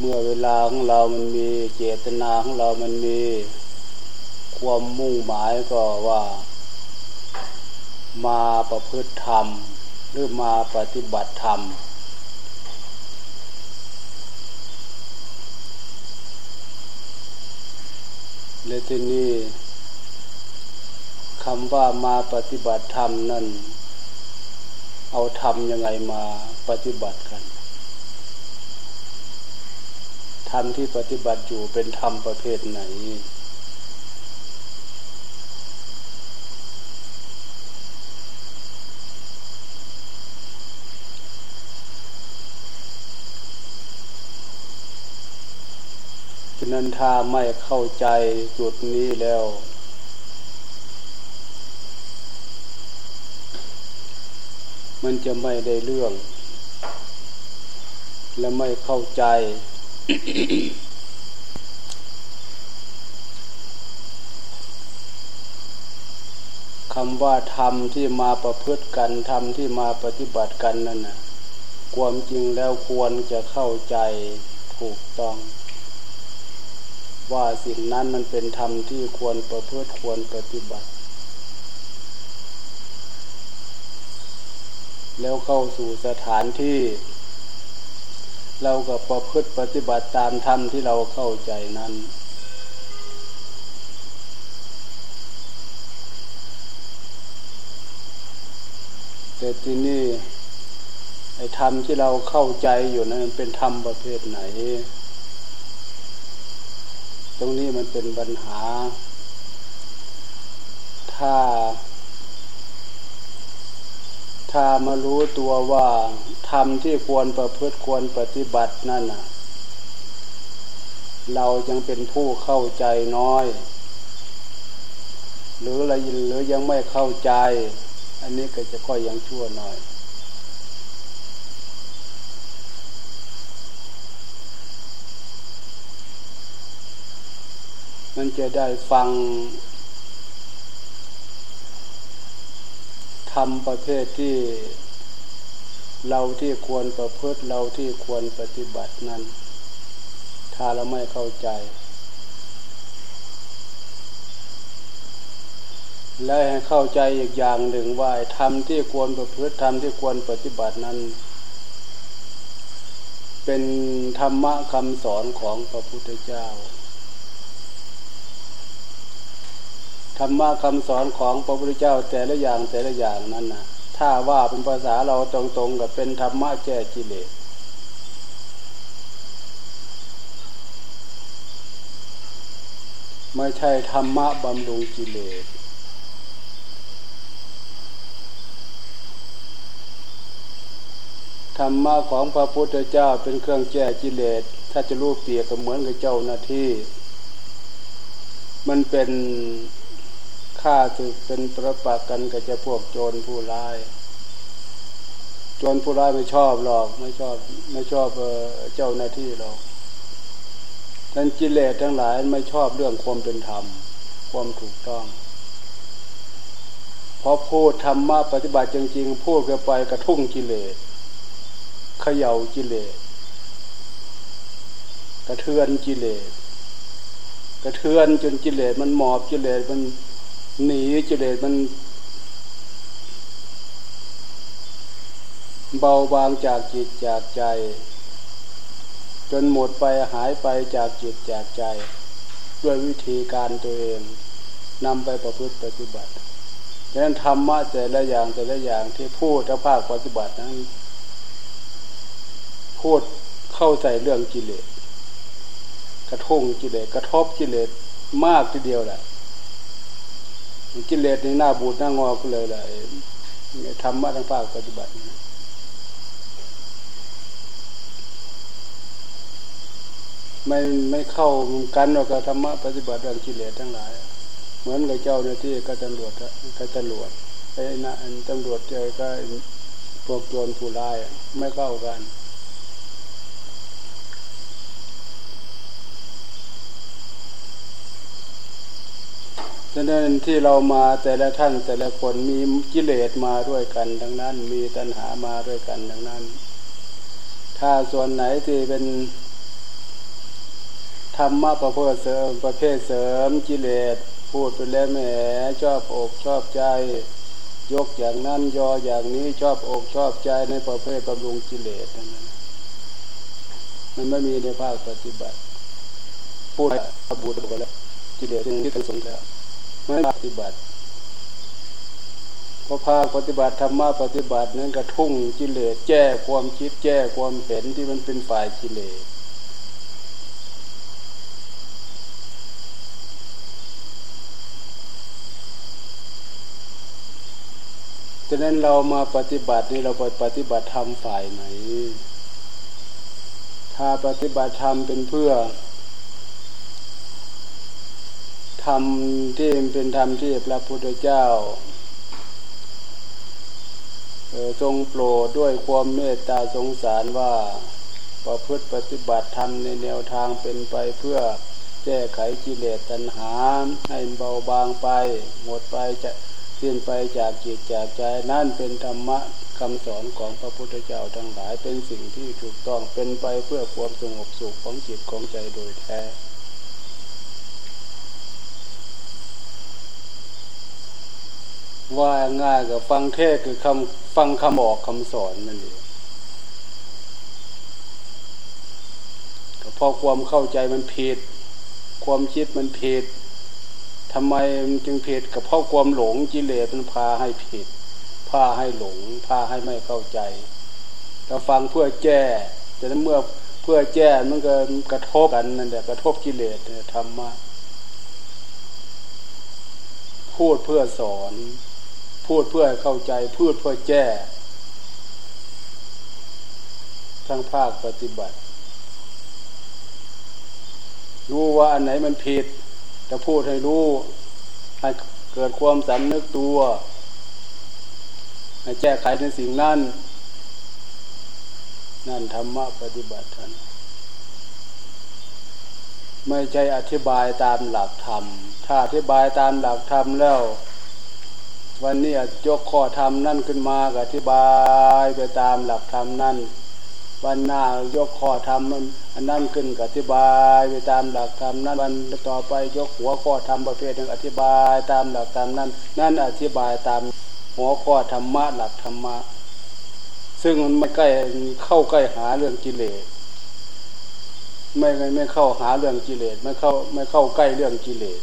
เมื่อเวลาของเรามันมีเจตนาของเรามันมีความมุ่งหมายก็ว่า มาประพฤติธรรม หรือมาปฏิบัติธรรม และที่นี่คำว่ามาปฏิบัติธรรมนั่น เอาธรรมยังไงมาปฏิบัติกัน ธ รมที่ปฏิบัติอยู่เป็นธรรมประเภทไหน ฉะนั้นถ้าไม่เข้าใจจุดนี้แล้ว มันจะไม่ได้เรื่อง และไม่เข้าใจ คำว่าธรรมที่มาประพฤติกันธรรมที่มาปฏิบัติกันนั่นนะความจริงแล้วควรจะเข้าใจถูกต้อง ว่าสิ่งนั้นมันเป็นธรรมที่ควรประพฤติควรปฏิบัติ แล้วเข้าสู่สถานที่ เราก็ประพฤติปฏิบัติตามธรรมที่เราเข้าใจนั้น แต่ที่นี่ไอ้ธรรมที่เราเข้าใจอยู่นั้นเป็นธรรมประเภทไหน ตรงนี้มันเป็นปัญหา ถ้า ถ้ามารู้ตัวว่าทำที่ควรประพฤติควรปฏิบัตินั่นน่ะ เรายังเป็นผู้เข้าใจน้อย หรืออะไรหรือยังไม่เข้าใจ อันนี้ก็จะก็ยังชั่วหน่อยมันจะได้ฟัง ทำประเภทที่เราที่ควรประพฤติเราที่ควรปฏิบัตินั้น ถ้าเราไม่เข้าใจ และให้เข้าใจอีกอย่างหนึ่งว่าทำที่ควรประพฤติทำที่ควรปฏิบัตินั้น เป็นธรรมะคำสอนของพระพุทธเจ้า ธรรมะคำสอนของพระพุทธเจ้าแต่ละอย่างแต่ละอย่างนั้นนะถ้าว่าเป็นภาษาเราตรงๆกับเป็นธรรมะแก้กิเลสไม่ใช่ธรรมะบำรุงกิเลสธรรมะของพระพุทธเจ้าเป็นเครื่องแก้กิเลส ถ้าจะรู้เปรียบก็เหมือนกับเจ้าหน้าที่ มันเป็น ฆ่าศึกเป็นประปากันกับจะพวกโจรผู้ร้าย โจรผู้ร้ายไม่ชอบหรอกไม่ชอบไม่ชอบเจ้าหน้าที่หรอกท่านกิเลสทั้งหลายไม่ชอบเรื่องความเป็นธรรม ความถูกต้องพอพูดธรรมะปฏิบัติจริงๆพูดกันไปกระทุ่งกิเลสเขย่ากิเลสกระเทือนกิเลสกระเทือนจนกิเลสมันหมอบกิเลสมัน หนีจิเลสมัน เบาบางจากจิตจากใจ จนหมดไปหายไปจากจิตจากใจ ด้วยวิธีการตัวเองนำไปประพฤติปฏิบัติดังนั้นธรรมะแต่ละอย่างแต่ละอย่างที่พูดและภาคปฏิบัตินั้น พูดเข้าใส่เรื่องกิเลสกระทงกิเลสกระทบกิเลสมากทีเดียวแหละ กิเลสในหน้าบูดหน้างอก็เลยเลยธรรมะทางภาคปฏิบัติไม่ไม่เข้ากันหรอกธรรมะปฏิบัติเรื่องกิเลสทั้งหลาย เหมือนกับเจ้าหน้าที่ก็ตำรวจก็ตำรวจไอ้นะตำรวจเจอก็พวกโจรผู้ร้ายไม่เข้ากัน ฉะนั้นที่เรามาแต่ละท่านแต่ละคนมีกิเลสมาด้วยกันทั้งนั้น มีตัณหามาด้วยกันทั้งนั้น ถ้าส่วนไหนที่เป็นธรรมะประเภทเสริมประเภทเสริมกิเลสพูดไปแล้วแหมชอบอกชอบใจ ยกอย่างนั้นยออย่างนี้ชอบอกชอบใจในประเภทบำรุงกิเลสนั้นมันไม่มีในภาคปฏิบัติ พูดบูดไปแล้วกิเลสที่ทั้งสงแล้ว ไม่ปฏิบัติพราะภาปฏิบัติธรรมะปฏิบัตินั้นกระทุ่งกิเลสแก้ความคิดแก้ความเห็นที่มันเป็นฝ่ายกิเลสฉะนั้นเรามาปฏิบัตินี่เราไปปฏิบัติธรรมฝ่ายไหน ถ้าปฏิบัติธรรมเป็นเพื่อ ธรรมที่เป็นธรรมที่พระพุทธเจ้าทรงโปรดด้วยความเมตตาสงสารว่าประพฤติปฏิบัติธรรมในแนวทางเป็นไปเพื่อแก้ไขกิเลสตัณหาให้เบาบางไป หมดไปจะสิ้นไปจากจิตจากใจนั่นเป็นธรรมะคำสอนของพระพุทธเจ้าทั้งหลายเป็นสิ่งที่ถูกต้องเป็นไปเพื่อความสงบสุขของจิตของใจโดยแท้ ว่าง่ายกับฟังเทศคือคำฟังคำบอกคำสอนนั่นเองพอความเข้าใจมันผิด ความคิดมันผิดทำไมมันจึงผิดกับเพราะความหลงกิเลสมันพาให้ผิด พาให้หลง พาให้ไม่เข้าใจเราฟังเพื่อแก้แต่เมื่อเพื่อแก้มันก็กระทบกันนั่นแหละกระทบกิเลสธรรมะพูดเพื่อสอน พูดเพื่อเข้าใจพูดเพื่อแก้ทั้งภาคปฏิบัติ รู้ว่าอันไหนมันผิดจะพูดให้รู้ให้เกิดความสำนึกตัวให้แก้ไขในสิ่งนั้นนั่นธรรมะปฏิบัติท่านไม่ใช่อธิบายตามหลักธรรม ถ้าอธิบายตามหลักธรรมแล้ว วันนี้ยกข้อธรรมนั่นขึ้นมาอธิบายไปตามหลักธรรมนั่น วันหน้ายกข้อธรรมอันนั่นขึ้นอธิบายไปตามหลักธรรมนั่นวันต่อไปยกหัวข้อธรรมประเภทหนึ่งอธิบายตามหลักธรรมนั่นนั่นอธิบายตามหัวข้อธรรมะหลักธรรมะ ซึ่งมันไม่ใกล้เข้าใกล้หาเรื่องกิเลสไม่ไม่เข้าหาเรื่องกิเลสไม่เข้าไม่เข้าใกล้เรื่องกิเลส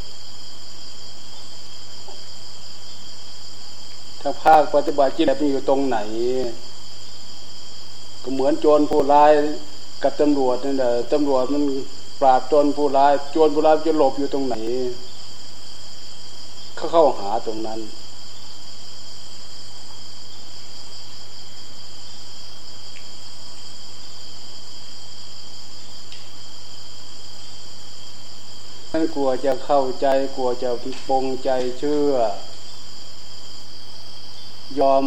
ถ้าภาคปฏิบัติจิตมันอยู่ตรงไหน ก็เหมือนโจรผู้ร้ายกับตำรวจนี่แหละตำรวจมันปราบโจรผู้ร้ายโจรผู้ร้ายจะหลบอยู่ตรงไหน เขาเข้าหาตรงนั้นมันกลัวจะเข้าใจกลัวจะปงใจเชื่อ ยอม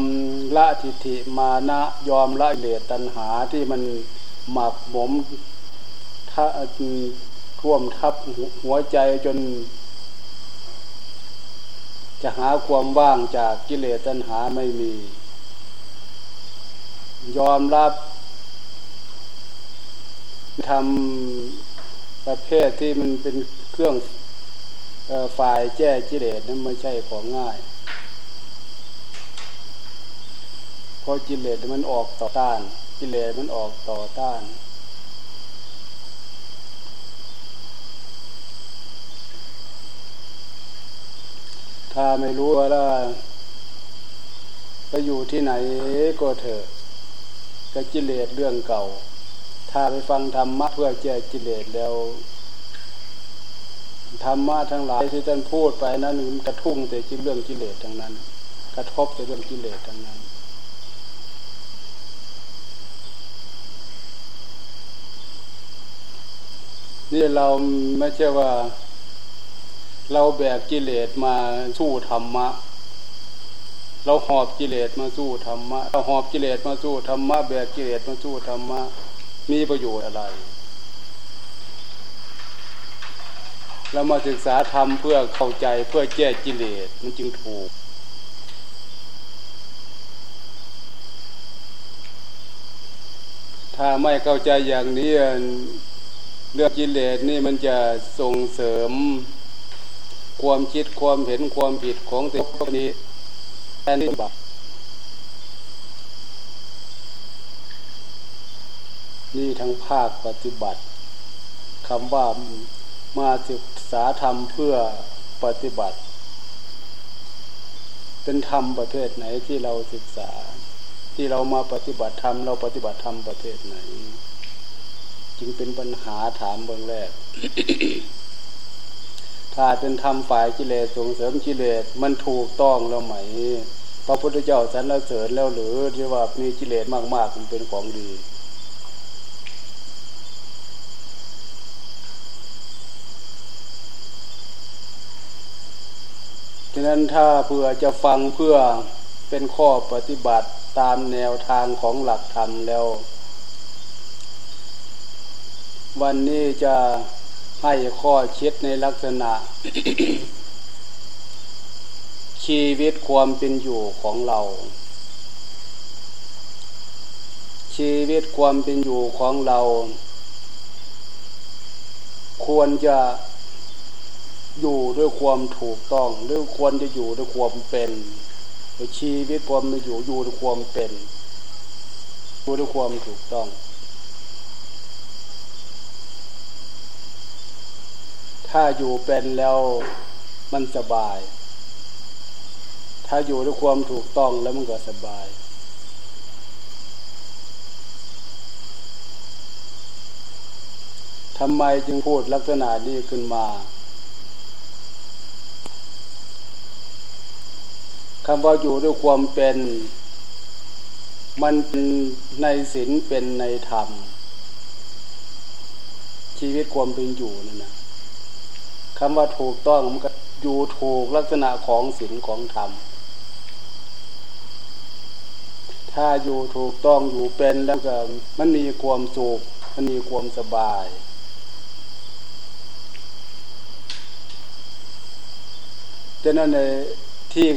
ละทิฏฐิมานะยอมละเลสตัณหาที่มันหมักหมมท่าท่วมทับหัวใจจน จะหาความว่างจากกิเลสตัณหาไม่มี ยอมรับทำประเภทที่มันเป็นเครื่องฝ่ายแก้กิเลสนั้นไม่ใช่ของง่าย พราะกิเลสมันออกต่อต้าน กิเลสมันออกต่อต้าน ถ้าไม่รู้ว่าไปอยู่ที่ไหนก็เถอะก็กิเลสเรื่องเก่า ถ้าไปฟังธรรมะเพื่อแก้กิเลสแล้วธรรมะทั้งหลายที่ท่านพูดไปนั้นมันกระทุ่งแต่เรื่องกิเลสทั้งนั้น กระทบแต่เรื่องกิเลสทั้งนั้น นี่เราไม่ใช่ว่า เราแบกกิเลสมาสู้ธรรมะ เราหอบกิเลสมาสู้ธรรมะ เราหอบกิเลสมาสู้ธรรมะแบกกิเลสมาสู้ธรรมะ มีประโยชน์อะไร เรามาศึกษาธรรมเพื่อเข้าใจเพื่อแก้กิเลสมันจึงถูกถ้าไม่เข้าใจอย่างนี้ เรื่องกิเลสนี่มันจะส่งเสริมความคิดความเห็นความผิดของตัวนี้แทนที่บาปนี่ทั้งภาคปฏิบัติคำว่ามาศึกษาธรรมเพื่อปฏิบัติ เป็นธรรมประเภทไหนที่เราศึกษา ที่เรามาปฏิบัติธรรมเราปฏิบัติธรรมประเภทไหน จึงเป็นปัญหาถามเบื้องแรก ถ้าเป็นธรรมฝ่ายกิเลสส่งเสริมกิเลสมันถูกต้องแล้วไหมพระพุทธเจ้าสรรเสริญแล้วหรือที่ว่ามีกิเลสมากๆมันเป็นของดี ฉะนั้นถ้าเพื่อจะฟังเพื่อเป็นข้อปฏิบัติตามแนวทางของหลักธรรมแล้ว วันนี้จะให้ข้อคิดในลักษณะ ชีวิตความเป็นอยู่ของเรา ชีวิตความเป็นอยู่ของเรา ควรจะอยู่ด้วยความถูกต้อง หรือควรจะอยู่ด้วยความเป็นชีวิตความมันอยู่อยู่ด้วยความเป็นอยู่ด้วยความถูกต้อง ถ้าอยู่เป็นแล้วมันสบาย ถ้าอยู่ด้วยความถูกต้องแล้วมันก็สบาย ทำไมจึงพูดลักษณะนี้ขึ้นมาคำว่าอยู่ด้วยความเป็น มันเป็นในศีลเป็นในธรรม ชีวิตความเป็นอยู่นั่นนะ คำว่าถูกต้องมันก็อยู่ถูกลักษณะของศีลของธรรม ถ้าอยู่ถูกต้องอยู่เป็นแล้วก็มันมีความสุขมันมีความสบายดังนั้นในที่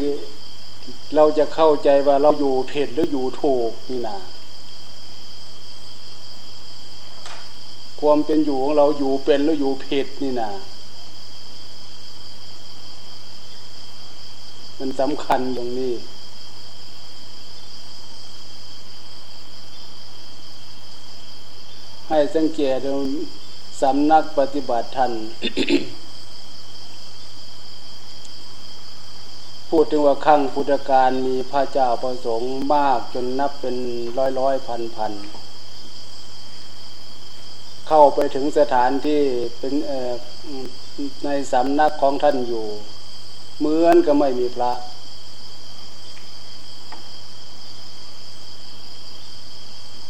เราจะเข้าใจว่าเราอยู่ผิดหรืออยู่ถูกนี่นาความเป็นอยู่ของเราอยู่เป็นหรืออยู่ผิดนี่นา มันสำคัญตรงนี้ ให้สังเกตสำนักปฏิบัติทันพูดถึงว่าขั้งพุทธการมีพระเจ้าประสงค์มากจนนับเป็นร้อยร้อยพันพันเข้าไปถึงสถานที่เป็นในสำนักของท่านอยู่ เหมือนก็ไม่มีพระ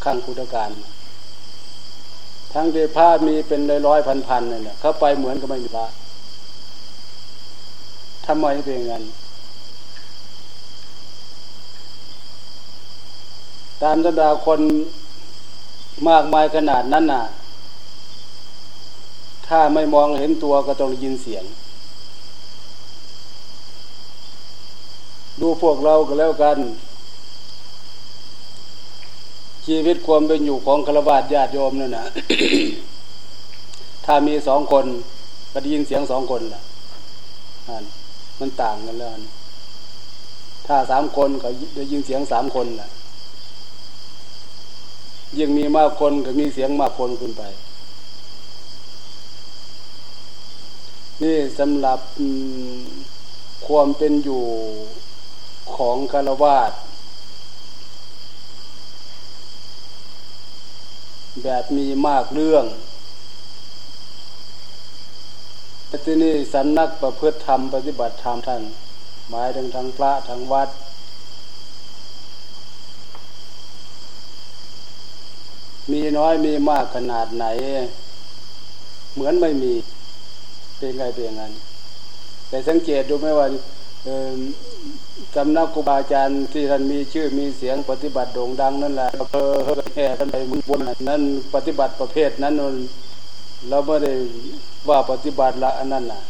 ขั้งพุทธการ ทั้งที่พระมีเป็นร้อยพันพันเนี่ยเข้าไปเหมือนก็ไม่มีพระทำไมเป็นอย่างนั้นตามธรรมดาคนมากมายขนาดนั้นน่ะ ถ้าไม่มองเห็นตัวก็ต้องยินเสียง ดูพวกเราก็แล้วกัน ชีวิตความเป็นอยู่ของฆราวาสญาติโยมนั่นนะถ้ามีสองคนก็ได้ยินเสียงสองคนล่ะมันต่างกันแล้วถ้าสามคนก็ได้ยินเสียงสามคนล่ะยิ่งมีมากคนก็มีเสียงมากคนขึ้นไป นี่สำหรับความเป็นอยู่ ของคารวาสแบบมีมากเรื่องที่นี่สำนักประพฤติธรรมปฏิบัติธรรมท่าน หมายถึงทางพระทางวัด มีน้อยมีมากขนาดไหน เหมือนไม่มีเป็นไงเป็นงั้นแต่สังเกตดูไหมว่า สำนักครูบาอาจารย์ที่ท่านมีชื่อมีเสียงปฏิบัติโด่งดังนั่นแหละเออแห่กันไปมุนบนนั้นปฏิบัติประเภทนั้นเราไม่ได้ว่าปฏิบัติละอันนั้นน่ะ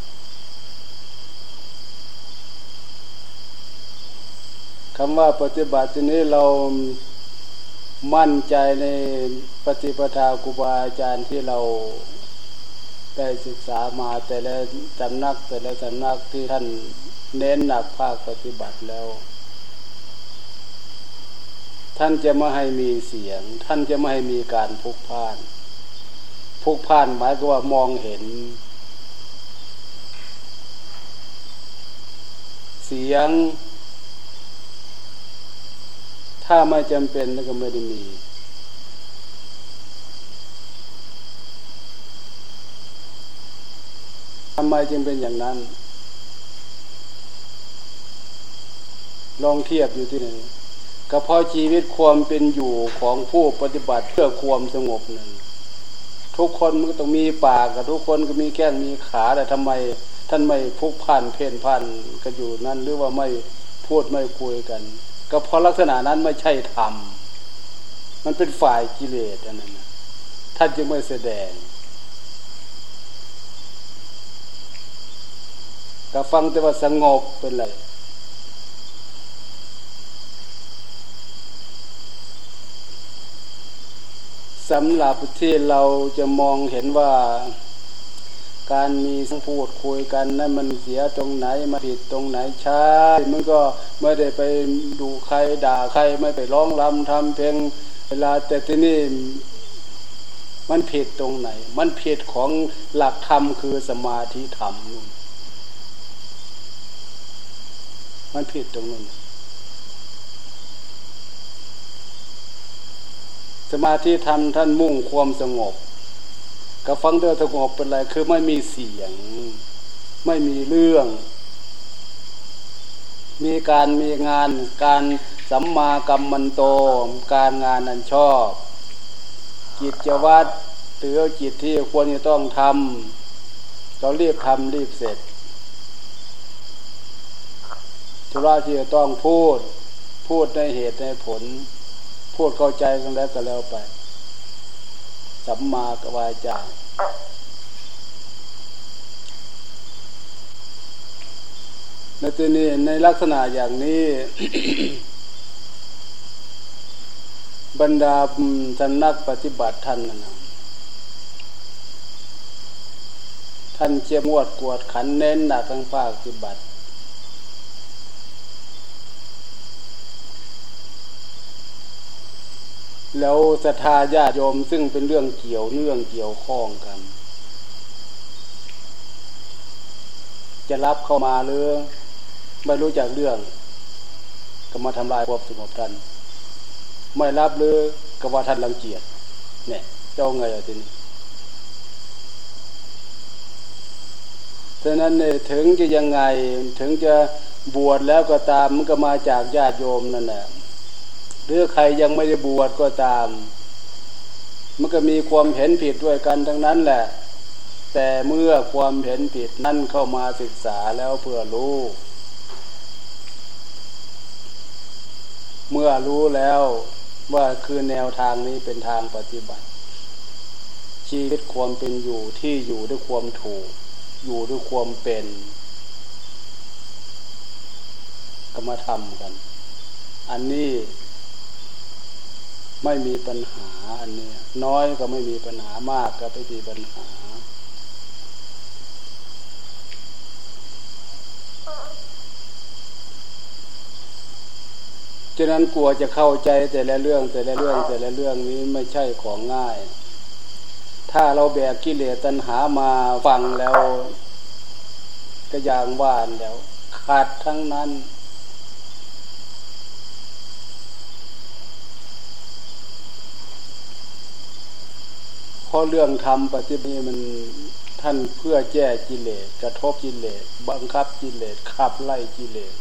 คำว่าปฏิบัติทีนี้เรามั่นใจในปฏิปทาครูบาอาจารย์ที่เราได้ศึกษามาแต่ละสำนักแต่ละสำนักที่ท่าน เน้นหนักภาคปฏิบัติแล้ว ท่านจะไม่ให้มีเสียง ท่านจะไม่ให้มีการพุกพ่าน พุกพ่านหมายก็ว่ามองเห็น เสียง ถ้าไม่จำเป็นก็ไม่ได้มีทำไมจึงเป็นอย่างนั้น ลองเทียบอยู่ที่ไหนก็เพราะชีวิตความเป็นอยู่ของผู้ปฏิบัติเพื่อความสงบนั่นทุกคนมันก็ต้องมีปากกับทุกคนก็มีแก้งมีขาแต่ทำไม ท่านไม่พุกพันเพนพันกันอยู่นั่นหรือว่าไม่พูดไม่คุยกัน ก็เพราะลักษณะนั้นไม่ใช่ธรรมมันเป็นฝ่ายกิเลสอันนั้นท่านจึงไม่แสดงก็ฟังแต่ว่าสงบเป็นไร สำหรับที่เราจะมองเห็นว่าการมีสังพูดคุยกันนั้นมันเสียตรงไหนมาผิดตรงไหนใช่มันก็ไม่ได้ไปดูใครด่าใครไม่ไปร้องรำทำเพลงเวลาแต่ที่นี่มันผิดตรงไหน มันผิดของหลักธรรมคือสมาธิธรรมนู่นมันผิดตรงนั้น สมาธิธรรมท่านมุ่งความสงบกับฟังเดือสงบเป็นไรคือไม่มีเสียง ไม่มีเรื่อง มีการมีงาน การสัมมากรรมมันโต การงานนันชอบ กิจวัตรหรือจิตที่ควรจะต้องทำเรารีบทำรีบเสร็จธุระที่จะต้องพูด พูดในเหตุในผล พูดเข้าใจกันแล้วก็แล้วไป สัมมากวายจาในตัวนี้ในลักษณะอย่างนี้ บรรดาท่านนักปฏิบัติท่านนะท่านเจียมวดกวดขันเน้นหนักทั้งภาคปฏิบัติ แล้วศรัทธาญาติโยมซึ่งเป็นเรื่องเกี่ยวเนื่องเกี่ยวข้องกัน จะรับเข้ามาหรือไม่รู้จักเรื่อง ก็มาทำลายความสงบท่านไม่รับหรือก็ว่าท่านรังเกียจเนี่ยเจ้าไงอะทีนี้ฉะนั้นถึงจะยังไงถึงจะบวชแล้วก็ตามมันก็มาจากญาติโยมนั่นแหละ หรือใครยังไม่ได้บวชก็ตาม มันก็มีความเห็นผิดด้วยกันทั้งนั้นแหละ แต่เมื่อความเห็นผิดนั่นเข้ามาศึกษาแล้วเพื่อรู้ เมื่อรู้แล้วว่าคือแนวทางนี้เป็นทางปฏิบัติ ชีวิตความเป็นอยู่ที่อยู่ด้วยความถูก อยู่ด้วยความเป็นก็มาทำกัน อันนี้ ไม่มีปัญหาอันนี้น้อยก็ไม่มีปัญหามากก็ไม่มีปัญหา ฉะนั้นกลัวจะเข้าใจแต่ละเรื่องแต่ละเรื่องแต่ละเรื่องนี้ไม่ใช่ของง่าย ถ้าเราแบกกิเลสตัณหามาฟังแล้ว ก็อย่างว่านแล้ว ขาดทั้งนั้น ราะเรื่องทำปฏิบัติมันท่านเพื่อแก้กิเลสกระทบกิเลสบังคับกิเลสขับไล่กิเลส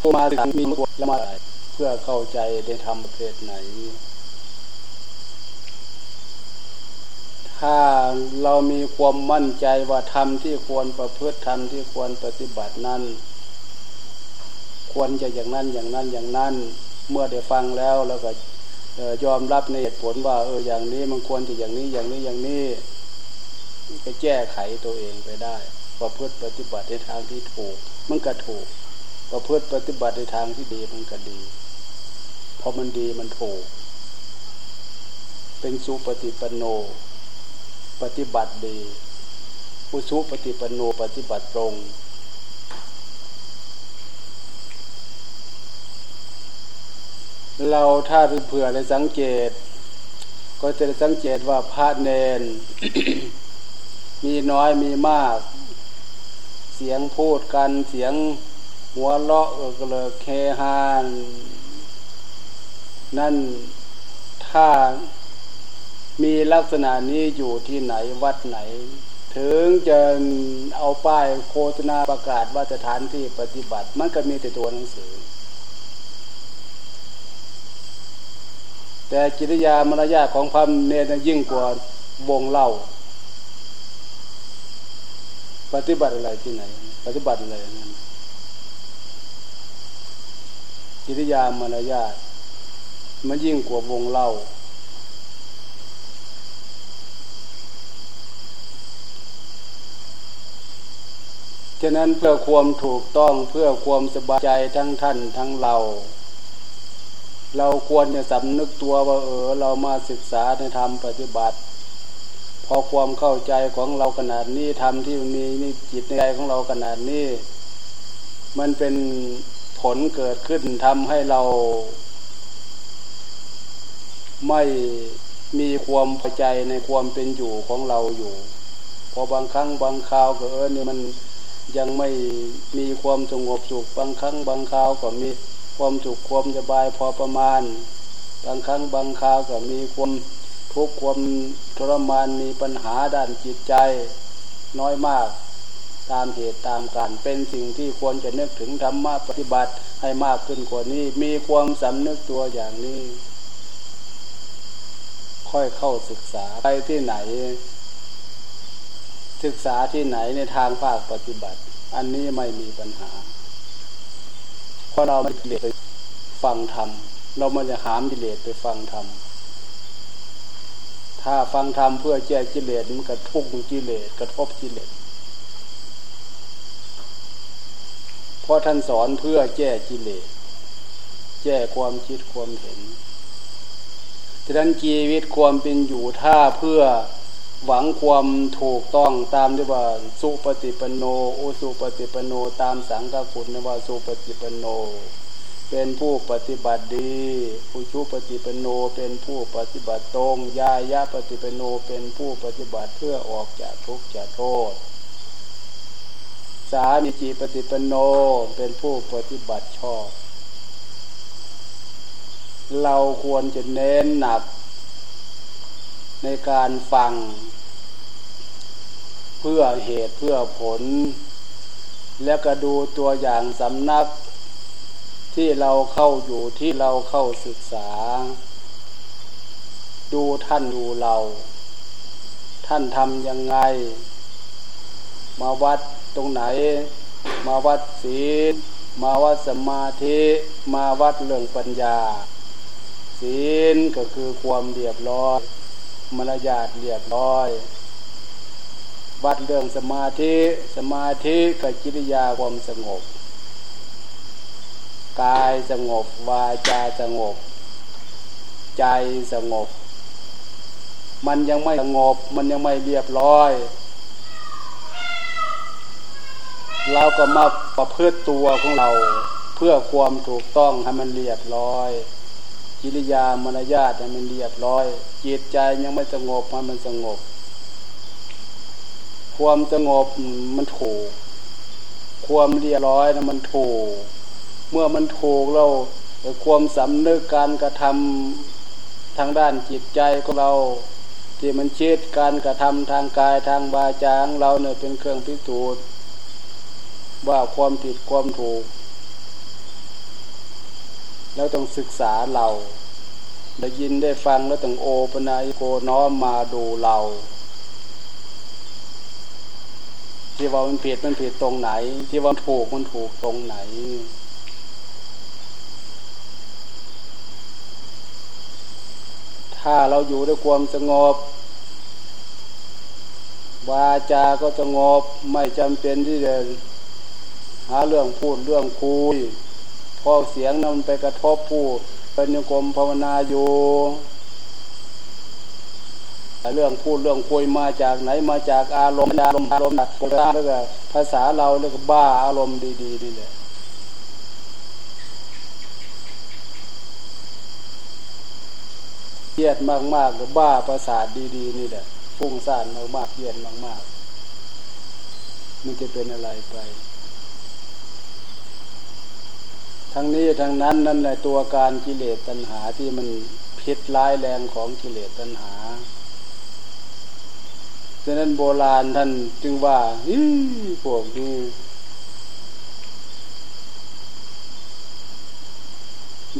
ผู้มาถึงมีตัวละมาเพื่อเข้าใจในธรรมประเภทไหน ถ้าเรามีความมั่นใจว่าธรรมที่ควรประพฤติธรรมที่ควรปฏิบัตินั้น ควรจะอย่างนั้นอย่างนั้นอย่างนั้น เมื่อได้ฟังแล้วแล้วก็ ยอมรับในเหตุผลว่าเอออย่างนี้มันควรจะอย่างนี้อย่างนี้อย่างนี้ก็แก้ไขตัวเองไปได้ประพฤติปฏิบัติในทางที่ถูก มันก็ถูก ประพฤติปฏิบัติในทางที่ดีมันก็ดีพราะมันดีมันถูก เป็นสุปฏิปโน ปฏิบัติดีอุสุปฏิปโนปฏิบัติตรง เราถ้าเผื่อได้สังเกต ก็จะสังเกตว่าพระเนน มีน้อยมีมาก เสียงพูดกันเสียงหัวเลาะเกลเคฮานนั่นถ้ามีลักษณะนี้อยู่ที่ไหนวัดไหน ถึงจะเอาป้ายโฆษณาประกาศว่าสถานที่ปฏิบัติ มันก็มีแต่ตัวหนังสือ แต่จิตยามารยาของพระเนรยิ่งกว่าวงเล่า ปฏิบัติอะไรที่ไหน ปฏิบัติอะไรนั้นจิยามารยามันยิ่งกว่าวงเล่า ฉะนั้นเพื่อความถูกต้องเพื่อความสบายใจทั้งท่านทั้งเรา เราควรจะสำนึกตัวว่าเออเรามาศึกษาในธรรมปฏิบัติ พอความเข้าใจของเราขนาดนี้ทำที่มีนี่จิตในใจของเราขนาดนี้ มันเป็นผลเกิดขึ้นทำให้เรา ไม่มีความพอใจในความเป็นอยู่ของเราอยู่ พอบางครั้งบางคราวก็เออนี่มันยังไม่มีความสงบสุขบางครั้งบางคราวก็มี ความสุขความสบายพอประมาณ บางครั้งบางคราวก็มีความทุกข์ความทรมานมีปัญหาด้านจิตใจน้อยมาก ตามเหตุตามการเป็นสิ่งที่ควรจะนึกถึงธรรมะปฏิบัติให้มากขึ้นกว่านี้ มีความสำนึกตัวอย่างนี้ ค่อยเข้าศึกษาไปที่ไหน ศึกษาที่ไหนในทางภาคปฏิบัติ อันนี้ไม่มีปัญหา ราะเราไม่เลียไปฟังธรรมเราไม่จะหามกิเลสไปฟังธรรมถ้าฟังธรรมเพื่อแก้กิเลสมันกระทุกกิเลสกระทบกิเลสเพราะท่านสอนเพื่อแก้กิเลสแก้ความคิดความเห็นฉะนั้นชีวิตความเป็นอยู่ถ้าเพื่อ หวังความถูกต้องตามที่ว่าสุปฏิปโนโอสุปฏิปโนตามสังฆคุณนะว่าสุปฏิปโน เป็นผู้ปฏิบัติดีผู้ชุปฏิปโนเป็นผู้ปฏิบัติตรงยายะปฏิปโนเป็นผู้ปฏิบัติเพื่อออกจากทุกข์จากโทษ สามีจีปฏิปโนเป็นผู้ปฏิบัติชอบ เราควรจะเน้นหนัก ในการฟัง เพื่อเหตุเพื่อผล แล้วก็ดูตัวอย่างสำนัก ที่เราเข้าอยู่ที่เราเข้าศึกษา ดูท่านดูเรา ท่านทำยังไง มาวัดตรงไหน มาวัดศีลมาวัดสมาธิมาวัดเรื่องปัญญา ศีลก็คือความเรียบร้อย มารยาทเรียบร้อย วัดเรื่องสมาธิ สมาธิกับจิตยาความสงบ กายสงบ วาจาสงบ ใจสงบ มันยังไม่สงบ มันยังไม่เรียบร้อย เราก็มาประพฤติตัวของเรา เพื่อความถูกต้องให้มันเรียบร้อย กิริยามารยาทมันเรียบร้อย จิตใจยังไม่สงบมันมันสงบ ความสงบมันถูก ความเรียบร้อยนะมันถูก เมื่อมันถูกเราความสำนึกการกระทำทางด้านจิตใจของเรา ที่มันเชิดการกระทำทางกายทางวาจาของเราเนี่ยเป็นเครื่องพิสูจน์ว่าความผิดความถูก แล้วต้องศึกษาเรา ได้ยินได้ฟังแล้วต้องโอปนายโกน้อมมาดูเราที่ว่ามันผิดมันผิดตรงไหน ที่ว่าถูกมันถูกตรงไหน ถ้าเราอยู่ด้วยความสงบ วาจาก็สงบไม่จำเป็นที่จะหาเรื่องพูดเรื่องคุย พอเสียงนั้นไปกระทบผู้เป็นโยกรมภาวนาอยู่เรื่องพูดเรื่องคุยมาจากไหนมาจากอารมณ์อารมณ์อารมณ์แล้วก็ภาษาเราแล้วก็บ้าอารมณ์ดีๆนี่แหละเครียดมากๆก็บ้าประสาทดีๆ นี่แหละฟุ้งซ่านมากๆเครียดมากๆมันจะเป็นอะไรไป ทั้งนี้ทั้งนั้นนั่นแหละตัวการกิเลสตัณหาที่มันพิษร้ายแรงของกิเลสตัณหาฉะนั้นโบราณท่านจึงว่าพวกนี้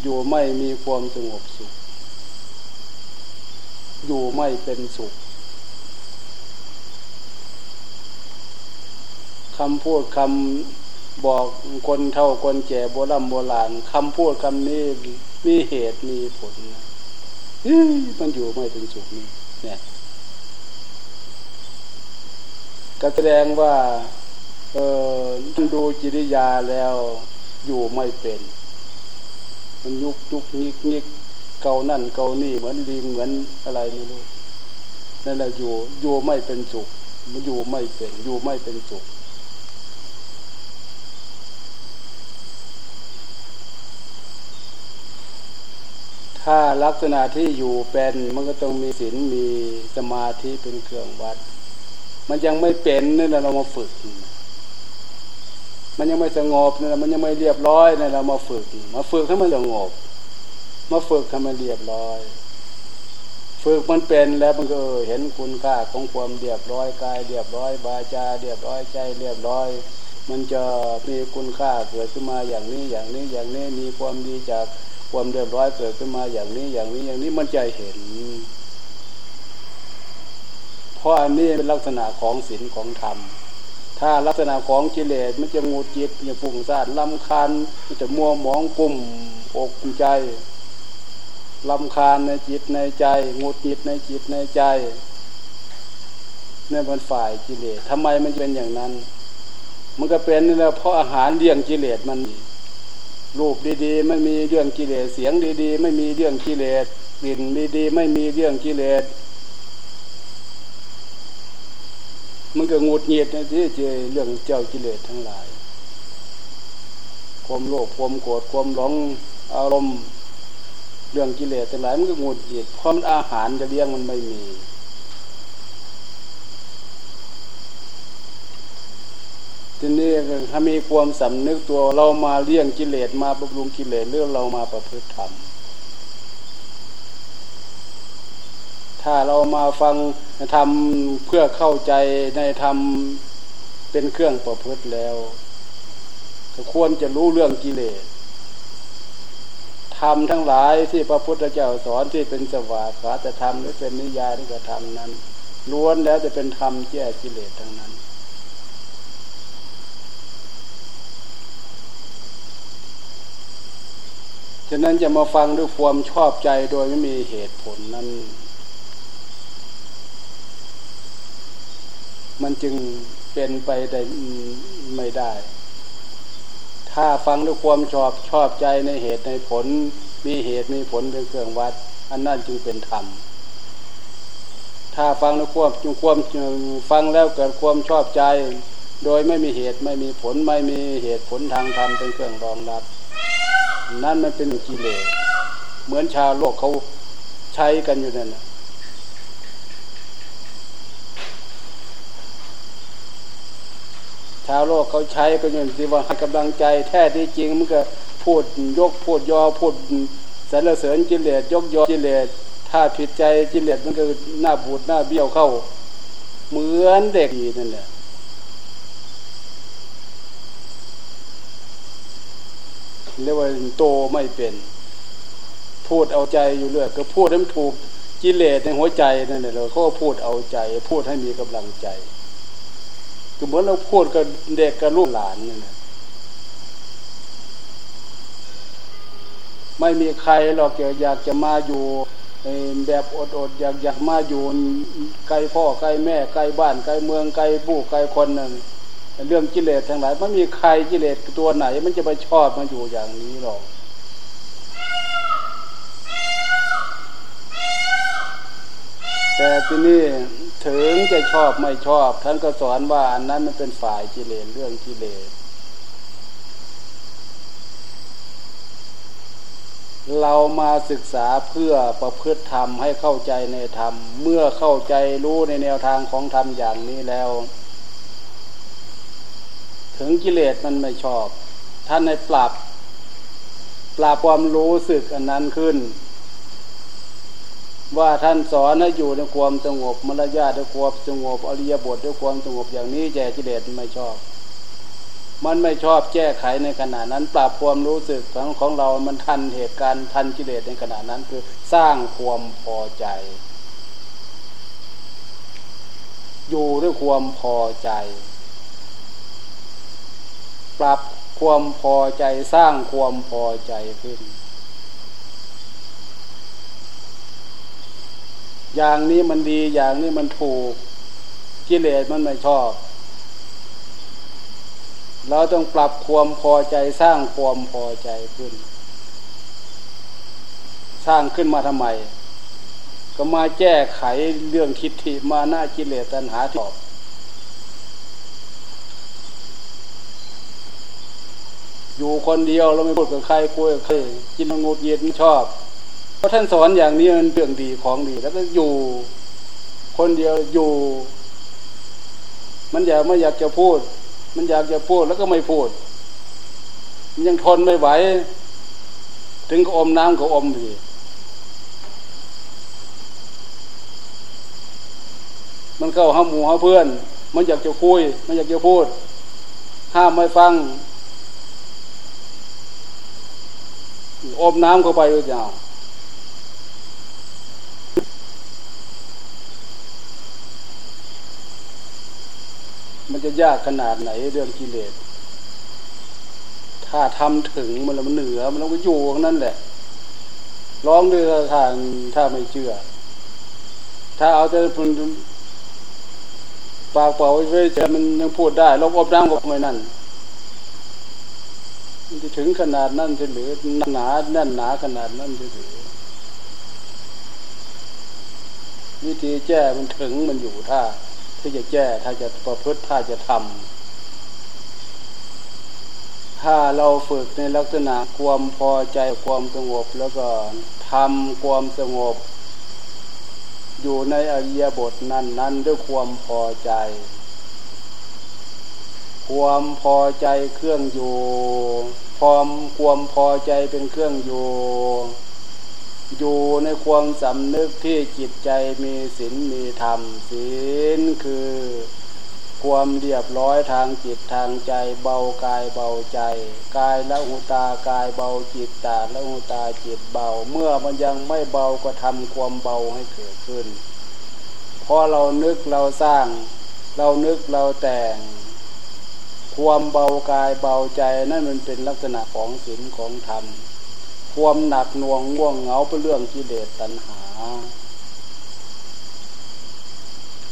อยู่ไม่มีความสงบสุข อยู่ไม่เป็นสุขคำพูดคำ บอกคนเท่าคนแก่โบราณโบราณคำพูดคำนี้มีเหตุมีผลนะมันอยู่ไม่เป็นสุขนี่เนี่ยก็แสดงว่า เออดูจิริยาแล้วอยู่ไม่เป็น มันยุกยุกยิกยิกเกานั่นเกานี่เหมือนลิงเหมือนอะไรไม่รู้นั่นแหละอยู่อยู่ไม่เป็นสุขมันอยู่ไม่เป็นอยู่ไม่เป็นสุข ถ้าลักษณะที่อยู่เป็นมันก็ต้องมีศีลมีสมาธิเป็นเครื่องวัด มันยังไม่เป็นนี่แหละเรามาฝึก มันยังไม่สงบนี่แหละมันยังไม่เรียบร้อยนี่เรามาฝึก มาฝึกให้มันสงบ มาฝึกให้มันเรียบร้อย ฝึกมันเป็นแล้วมันก็เห็นคุณค่าของความเรียบร้อยกายเรียบร้อยบาจาเรียบร้อยใจเรียบร้อยมันจะมีคุณค่าเกิดขึ้นมาอย่างนี้อย่างนี้อย่างนี้มีความดีจาก ความเรียบร้อยเกิดขึ้นมาอย่างนี้อย่างนี้อย่างนี้มันจะเห็น เพราะอันนี้เป็นลักษณะของศีลของธรรม ถ้าลักษณะของกิเลสมันจะงูจิตจะปุ่งซ่านลำคาญมันจะมัวหมองกลุ่มอกใจลำคาญในจิตในใจงูจิตในจิตในใจนี่มันฝ่ายกิเลสทำไมมันเป็นอย่างนั้น มันก็เป็นนี่แหละเพราะอาหารเลี้ยงกิเลสมัน รูปดีๆ ไม่มีเรื่องกิเลส เสียงดีๆ ไม่มีเรื่องกิเลส กลิ่นดีๆ ไม่มีเรื่องกิเลส มันก็งุดหงิดนะที่เจเรื่องเจ้ากิเลสทั้งหลาย ความโลภ ความโกรธ ความหลง อารมณ์ เรื่องกิเลสทั้งหลายมันก็งุดหงิดเพราะอาหารจะเลี้ยงมันไม่มี ทีนี้ถ้ามีความสำนึกตัวเรามาเลี้ยงกิเลสมาบำรุงกิเลสเรื่องเรามาประพฤติธรรม ถ้าเรามาฟังทำเพื่อเข้าใจในธรรมเป็นเครื่องประพฤติแล้วควรจะรู้เรื่องกิเลสธรรมทั้งหลายที่พระพุทธเจ้าสอนที่เป็นสวากขาจะทำหรือเป็นนิยายที่กระทำนั้นล้วนแล้วจะเป็นธรรมแก้กิเลสทั้งนั้น ฉะนั้นจะมาฟังด้วยความชอบใจโดยไม่มีเหตุผลนั้น มันจึงเป็นไปได้ไม่ได้ ถ้าฟังด้วยความชอบชอบใจในเหตุในผล มีเหตุมีผลเป็นเครื่องวัด อันนั้นจึงเป็นธรรม ถ้าฟังด้วยความจงความฟังแล้วเกิดความชอบใจ โดยไม่มีเหตุไม่มีผลไม่มีเหตุผลทางธรรมเป็นเครื่องรองรับ นั่นมันเป็นกิเลสเหมือนชาวโลกเขาใช้กันอยู่นั่นนะชาวโลกเขาใช้กันอยู่ที่ว่าให้กำลังใจแท้ที่จริงมันก็พูดยกพูดยอพูดสรรเสริญกิเลสยกยอกิเลสถ้าผิดใจกิเลสมันก็หน้าบูดหน้าเบี้ยวเข้า เหมือนเด็กนั่นแหละ เรียกว่าโตไม่เป็น พูดเอาใจอยู่เรื่อยก็พูดให้มันถูกกิเลสในหัวใจนั่นแหละเราเขาพูดเอาใจ พูดให้มีกำลังใจก็เหมือนเราพูดกับเด็กกับลูกหลานนี่นะไม่มีใครหรอกอยากจะมาอยู่แบบอดอดอยากอยากมาอยู่ไกลพ่อไกลแม่ไกลบ้านไกลเมืองไกลผู้ไกลคนหนึ่ง เรื่องกิเลสทั้งหลายไม่มีใครกิเลสตัวไหน มันจะไปชอบมาอยู่อย่างนี้หรอกแต่ที่นี้ถึงจะชอบไม่ชอบ ท่านก็สอนว่าอันนั้นมันเป็นฝ่ายกิเลสเรื่องกิเลสเรามาศึกษาเพื่อประพฤติธรรมให้เข้าใจในธรรม เมื่อเข้าใจรู้ในแนวทางของธรรมอย่างนี้แล้ว ถึงกิเลสมันไม่ชอบ ท่านในปรับ ปรับความรู้สึกอันนั้นขึ้น ว่าท่านสอนให้อยู่ในความสงบมรยาด้วยความสงบอริยบทด้วยความสงบอย่างนี้แจกิเลสไม่ชอบ มันไม่ชอบแก้ไขในขณะนั้น ปรับความรู้สึกของของเรา มันทันเหตุการณ์ทันกิเลสในขณะนั้นคือสร้างความพอใจ อยู่ด้วยความพอใจ ปรับความพอใจสร้างความพอใจขึ้น อย่างนี้มันดีอย่างนี้มันถูกกิเลสมันไม่ชอบ เราต้องปรับความพอใจสร้างความพอใจขึ้น สร้างขึ้นมาทำไม ก็มาแก้ไขเรื่องทิฏฐิมาหน้ากิเลสตัณหาที่อบ อยู่คนเดียวเราไม่พูดกับใครคุยกับใครกินงูเย็นชอบ เพราะท่านสอนอย่างนี้มันเรื่องดีของดี แล้วก็อยู่คนเดียวอยู่ มันอยากไม่อยากจะพูด มันอยากจะพูดแล้วก็ไม่พูด มันยังทนไม่ไหวถึงก็อมน้ำก็อมพี่มันเข้าห้าหมูห้าเพื่อน มันอยากจะคุย มันอยากจะพูด ห้ามไม่ฟัง อมน้ำเข้าไปด้วยจ้ามันจะยากขนาดไหนเรื่องกิเลส ถ้าทำถึงมันแล้วมันเหนือ มันต้องไปอยู่ตรงนั้นแหละ ร้องด้วยทางถ้าไม่เชื่อ ถ้าเอาแต่พนปากเปล่าไว้จะมันยังพูดได้ลบอบน้ำกับไม่นั่น มันจะถึงขนาดนั้นจะหรือหนาแน่นหนาขนาดนั้นจะหรือวิธีแก้มันถึงมันอยู่ถ้าที่จะแก้ถ้าจะประพฤติถ้าจะทำถ้าเราฝึกในลักษณะความพอใจความสงบแล้วก็ทำความสงบ อยู่ในอริยบทนั้นนั้นด้วยความพอใจ ความพอใจเครื่องอยู่ ความความพอใจเป็นเครื่องอยู่ อยู่ในความสำนึกที่จิตใจมีศีลมีธรรมศีลคือ ความเรียบร้อยทางจิตทางใจเบากายเบาใจ กายละหูตากายเบาจิตตาละหูตาจิตเบา เมื่อมันยังไม่เบาก็ทำความเบาให้เกิดขึ้นพอเรานึกเราสร้าง เรานึกเราแต่ง ความเบากายเบาใจนั่นมันเป็นลักษณะของศีลของธรรม ความหนักหน่วงง่วงเหงาเป็นเรื่องกิเลสตัณหา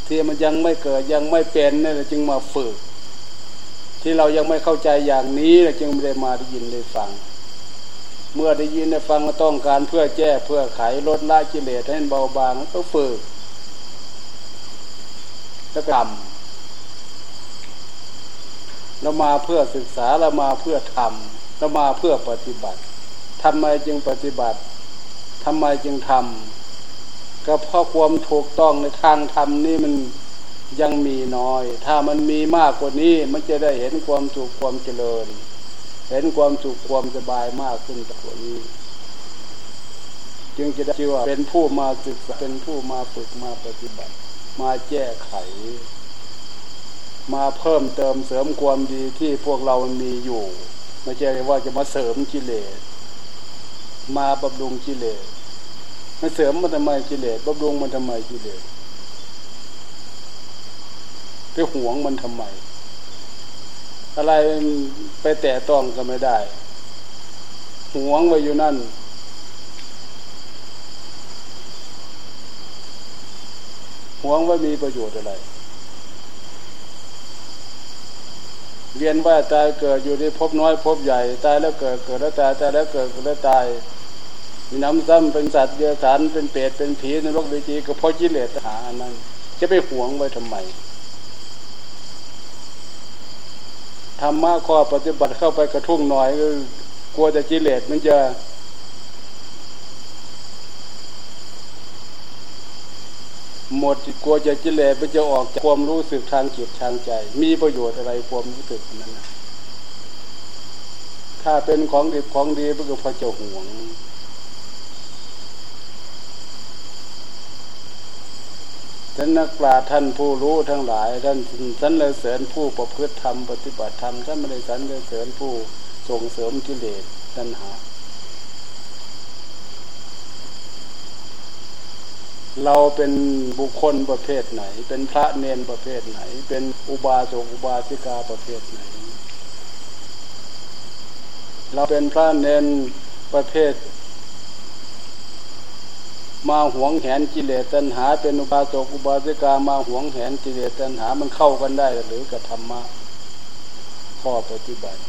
ที่มันยังไม่เกิดยังไม่เป็นนี่แหละจึงมาฝึก ที่เรายังไม่เข้าใจอย่างนี้จึงไม่ได้มาได้ยินได้ฟัง เมื่อได้ยินได้ฟังก็ต้องการเพื่อแก้เพื่อไขลดละกิเลสให้เบาบางก็ฝึกแล้วทำ เรามาเพื่อศึกษาเรามาเพื่อทำเรามาเพื่อปฏิบัติทำไมจึงปฏิบัติทำไมจึงทำก็เพราะความถูกต้องในทางธรรมนี่มันยังมีน้อย ถ้ามันมีมากกว่านี้มันจะได้เห็นความสุขความเจริญ เห็นความสุขความสบายมากขึ้นกว่านี้ จึงจะได้ชื่อว่าเป็นผู้มาศึกษาเป็นผู้มาฝึกมาปฏิบัติ มาแก้ไข มาเพิ่มเติมเสริมความดีที่พวกเรามีอยู่ ไม่ใช่ว่าจะมาเสริมกิเลสมาบำรุงกิเลสมันเสริมมันทำไมกิเลสบำรุงมันทำไมกิเลสไปหวงมันทำไม อะไรไปแตะต้องก็ไม่ได้หวงไว้อยู่นั่นหวงว่ามีประโยชน์อะไร เรียนว่าตายเกิดอยู่ในภพน้อยภพใหญ่ตายแล้วเกิดเกิดแล้วตายตายแล้วเกิดเกิดแล้วตายมีน้ำซ้ำเป็นสัตว์เดรัจฉานเป็นเปรตเป็นผีในโลกวิจีก็เพราะกิเลสหาอันนั้น จะไปหวงไว้ทำไมธรรมะข้อปฏิบัติเข้าไปกระทุ่งหน่อยก็กลัวจะกิเลสมันจะ หมดกลัวจะกิเลสมันจะออกจากความรู้สึกทางจิตทางใจ มีประโยชน์อะไรความรู้สึกนั้นนะถ้าเป็นของดีของดีมันก็พอจะห่วง ท่านนักปราชญ์ท่านผู้รู้ทั้งหลายท่านสันเลเสริญผู้ประพฤติธรรมปฏิบัติธรรมท่านไม่ได้สันเลเสริญผู้ส่งเสริมกิเลสตัณหา เราเป็นบุคคลประเภทไหน เป็นพระเนนประเภทไหน เป็นอุบาสกอุบาสิกาประเภทไหน เราเป็นพระเนนประเภท มาหวงแหนกิเลสตัณหา เป็นอุบาสกอุบาสิกามาหวงแหนกิเลสตัณหามันเข้ากันได้หรือกับธรรมะข้อปฏิบัติ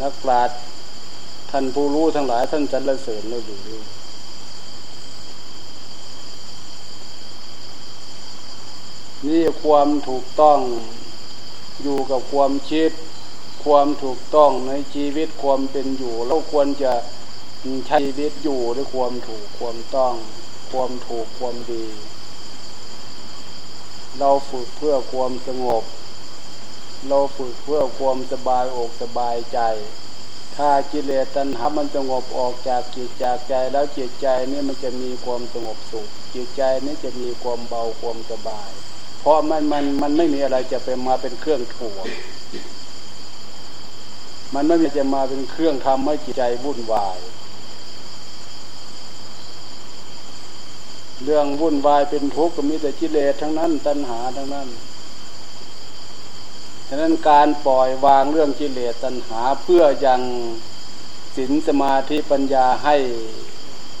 นักปราชญ์ ท่านผู้รู้ทั้งหลายท่านสรรเสริญเราอยู่ด้วยนี่ความถูกต้องอยู่กับความคิด ความถูกต้องในชีวิตความเป็นอยู่เราควรจะใช้ชีวิตอยู่ด้วยความถูกความต้อง ความถูกความดี เราฝึกเพื่อความสงบ เราฝึกเพื่อความสบายอกสบายใจ ถ้ากิเลสตัณหามันสงบออกจากจิตจากใจแล้วจิตใจนี่มันจะมีความสงบสุข จิตใจนี่จะมีความเบาความสบาย เพราะมันมันมันไม่มีอะไรจะเป็นมาเป็นเครื่องถ่วงมันไม่มีจะมาเป็นเครื่องทำให้จิตใจวุ่นวาย เรื่องวุ่นวายเป็นทุกข์ก็มีแต่กิเลสทั้งนั้น ตัณหาทั้งนั้น ฉะนั้นการปล่อยวางเรื่องกิเลสตัณหาเพื่อยังศีลสมาธิปัญญาให้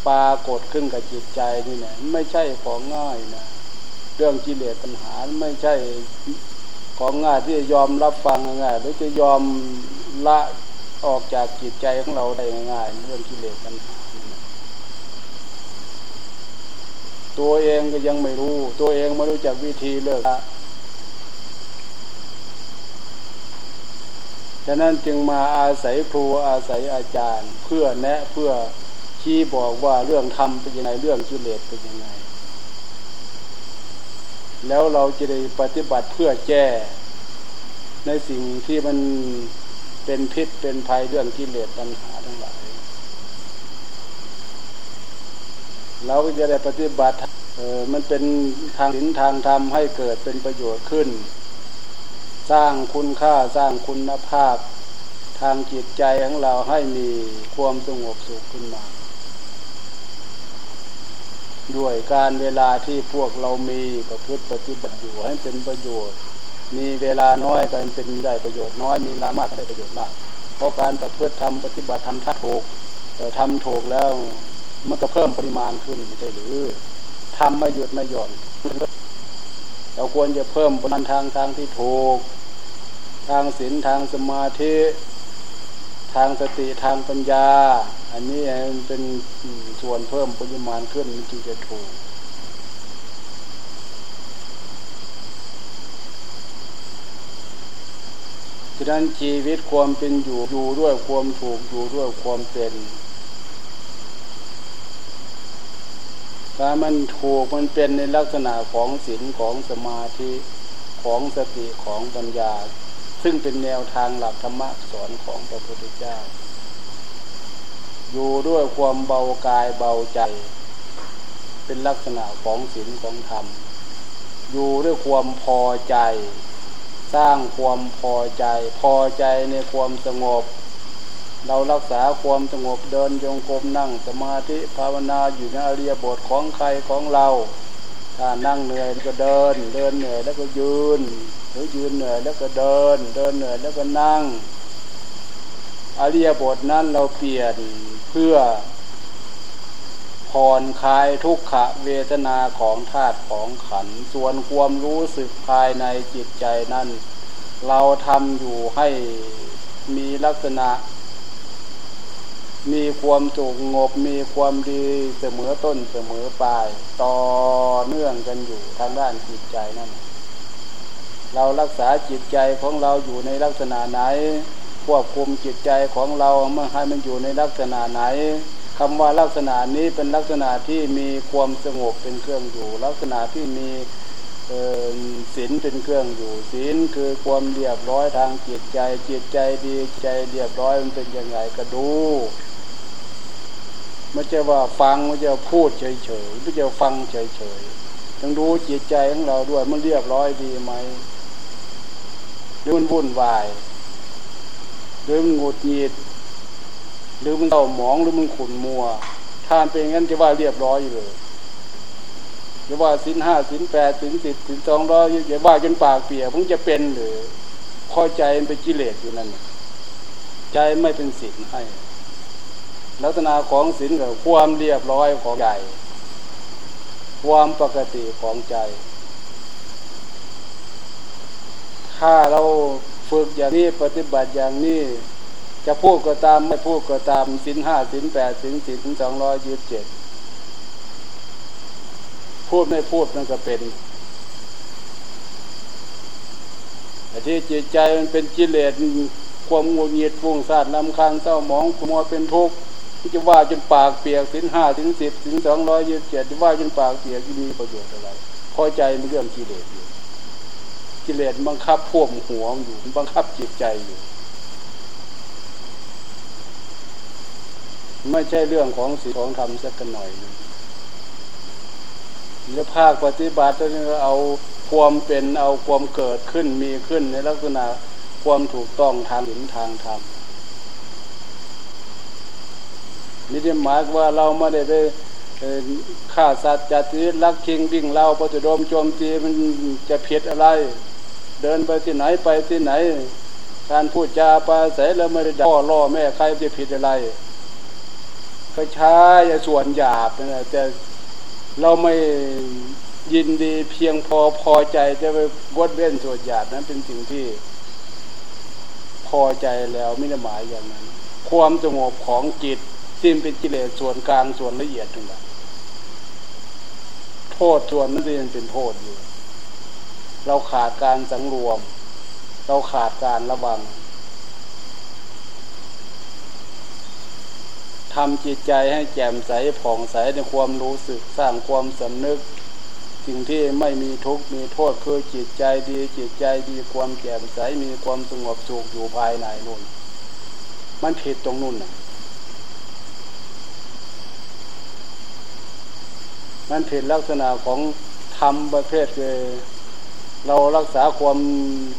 ปรากฏขึ้นกับจิตใจนี่นะไม่ใช่ของง่ายนะเรื่องกิเลสตัณหาไม่ใช่ของง่ายที่จะยอมรับฟังง่ายหรือจะยอมละออกจากจิตใจของเราได้ง่ายเรื่องกิเลสปัญหาตัวเองก็ยังไม่รู้ ตัวเองไม่รู้จักวิธีเลิกละ ฉะนั้นจึงมาอาศัยครูอาศัยอาจารย์ เพื่อแนะเพื่อชี้บอกว่าเรื่องธรรมเป็นยังไงเรื่องกิเลสเป็นยังไง แล้วเราจะได้ปฏิบัติเพื่อแก้ในสิ่งที่มันเป็นพิษเป็นภัยเรื่องกิเลสปัญหาทั้งหลาย เราก็จะได้ปฏิบัติเออมันเป็นทางศีลทางธรรมให้เกิดเป็นประโยชน์ขึ้น สร้างคุณค่าสร้างคุณภาพ ทางจิตใจของเราให้มีความสงบสุขขึ้นมา ด้วยการเวลาที่พวกเรามีประพฤติปฏิบัติอยู่ให้เป็นประโยชน์ มีเวลาน้อยก็เป็นได้ประโยชน์น้อยมีเวลามากได้ประโยชน์มากเพราะการประพฤติทำปฏิบัติทำถ้าถูกแต่ทำถูกแล้วมันก็เพิ่มปริมาณขึ้นใช่หรือทำไม่หยุดไม่หย่อนเราควรจะเพิ่มปริมาณทางทางที่ถูก ทางศีลทางสมาธิทางสติทางปัญญา อันนี้เป็นส่วนเพิ่มปริมาณขึ้นมันจึงจะถูกฉะนั้นชีวิตความเป็นอยู่อยู่ด้วยความถูกอยู่ด้วยความเป็นถ้ามันถูกมันเป็นในลักษณะของศีลของสมาธิของสติของปัญญา ซึ่งเป็นแนวทางหลักธรรมะสอนของพระพุทธเจ้า อยู่ด้วยความเบากายเบาใจ เป็นลักษณะของศีลของธรรม อยู่ด้วยความพอใจ สร้างความพอใจ พอใจในความสงบ เรารักษาความสงบเดินจงกรมนั่งสมาธิภาวนาอยู่ในอริยบทของใครของเรา ถ้านั่งเหนื่อยก็เดิน เดินเหนื่อยแล้วก็ยืน รือยืนเหนื่อยแล้วก็เดิน เดินเหนื่อยแล้วก็นั่ง อริยบทนั้นเราเปลี่ยนเพื่อผ่อนคลายทุกขเวทนาของธาตุของขัน ส่วนความรู้สึกภายในจิตใจนั้น เราทำอยู่ให้มีลักษณะ มีความสงบมีความดีเสมอต้นเสมอปลาย ต่อเนื่องกันอยู่ทางด้านจิตใจนั่น เรารักษาจิตใจของเราอยู่ในลักษณะไหน ควบคุมจิตใจของเราเมื่อให้มันอยู่ในลักษณะไหนคำว่าลักษณะนี้เป็นลักษณะที่มีความสงบเป็นเครื่องอยู่ ลักษณะที่มีศีลเป็นเครื่องอยู่ศีลคือความเรียบร้อยทางจิตใจ จิตใจดีใจเรียบร้อยมันเป็นยังไงก็ดูไม่ใช่ว่าฟังไม่ใช่พูดเฉยๆไม่ใช่ฟังเฉยๆต้องดูจิตใจของเราด้วยมันเรียบร้อยดีไหม รือมันวุ่นวาย หรือมันหงุดหงิดหรือมันเศร้าหมองหรือมันขุ่นมัวทานเป็นงั้นจะว่าเรียบร้อยเลยจะว่าสินห้าสินแปดสินสิบสินสองร้อยอย่าว่าจนปากเปียกผมจะเป็นหรือพอใจมันเป็นกิเลสอยู่นั่นใจไม่เป็นสินให้ ลักษณะของสินกับความเรียบร้อยของใจ ความปกติของใจ ถ้าเราฝึกอย่างนี้ปฏิบัติอย่างนี้ จะพูดก็ตามไม่พูดก็ตามสินห้าสินแปดสินสินสองร้อยยี่สิบเจ็ดพูดไม่พูดนั่นก็เป็นแต่ที่จิตใจมันเป็นกิเลสความงุนงิดฟุ้งซ่านลำคางเศร้าหมองขมัวเป็นทุกข์ที่จะว่าจนปากเปียกสินห้าสินสิบสินสองร้อยยี่สิบเจ็ดจะว่าจนปากเปียกมีประโยชน์อะไรพอใจมันเรื่องกิเลสอยู่ กิเลสบังคับพ่วงหัวอยู่บังคับจิตใจอยู่ ไม่ใช่เรื่องของศีลของธรรมสักหน่อยหรือภาคปฏิบัติจะเอาความเป็นเอาความเกิดขึ้นมีขึ้นในลักษณะความถูกต้องทางศีลทางธรรมนี่ได้หมายว่าเราไม่ได้ไปฆ่าสัตว์จัดชีวิตลักชิงวิ่งเล่าปฏิโดมโจมตีมันจะผิดอะไร เดินไปที่ไหนไปที่ไหน การพูดจาปาศัยแล้วไม่ได้ด่าล่อแม่ใครจะผิดอะไร ก็ใช้ส่วนหยาบนะแต่เราไม่ยินดีเพียงพอพอใจจะไปวดเว้นส่วนหยาบนั้นเป็นสิ่งที่พอใจแล้วไม่ได้หมายอย่างนั้น ความสงบของจิตที่เป็นกิเลสส่วนกลางส่วนละเอียดนั่นแหละโทษส่วนนั้นเองเป็นโทษอยู่ เราขาดการสังรวม เราขาดการระวังทำจิตใจให้แจ่มใสผ่องใสในความรู้สึกสร้างความสำนึก สิ่งที่ไม่มีทุกข์มีโทษคือจิตใจดีจิตใจดีความแจ่มใสมีความสงบสุขอยู่ภายในนู่น มันผิดตรงนู่นน่ะมันผิดลักษณะของธรรมประเภทเลย เรารักษาความ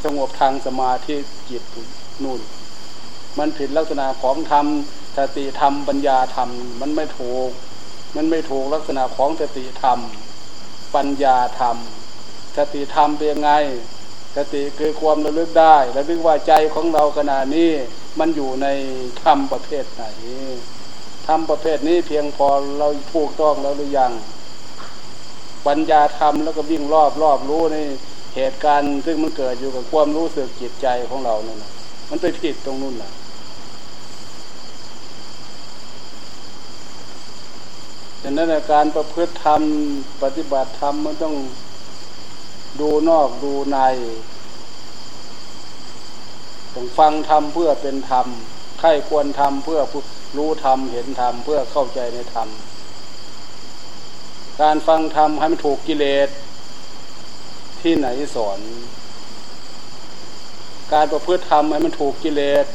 สงบทางสมาธิจิตนู่น มันผิดลักษณะของธรรมสติธรรมปัญญาธรรม มันไม่ถูก มันไม่ถูกลักษณะของสติธรรม ปัญญาธรรมสติธรรมเป็นยังไงสติคือความระลึกได้ระลึกว่าใจของเราขณะนี้มันอยู่ในธรรมประเภทไหนธรรมประเภทนี้เพียงพอเราถูกต้องแล้วหรือยังปัญญาธรรมแล้วก็วิ่งรอบรอบรู้ใน เหตุการณ์ซึ่งมันเกิดอยู่กับความรู้สึกจิตใจของเราเนี่ยมันไปผิดตรงนู้นนะฉะนั้นการประพฤติธรรมปฏิบัติธรรมมันต้องดูนอกดูในต้องฟังธรรมเพื่อเป็นธรรมใครควรทำเพื่อรู้ธรรมเห็นธรรมเพื่อเข้าใจในธรรมการฟังธรรมให้มันถูกกิเลส ที่ไหนสอน การประพฤติธรรมให้มันถูกกิเลส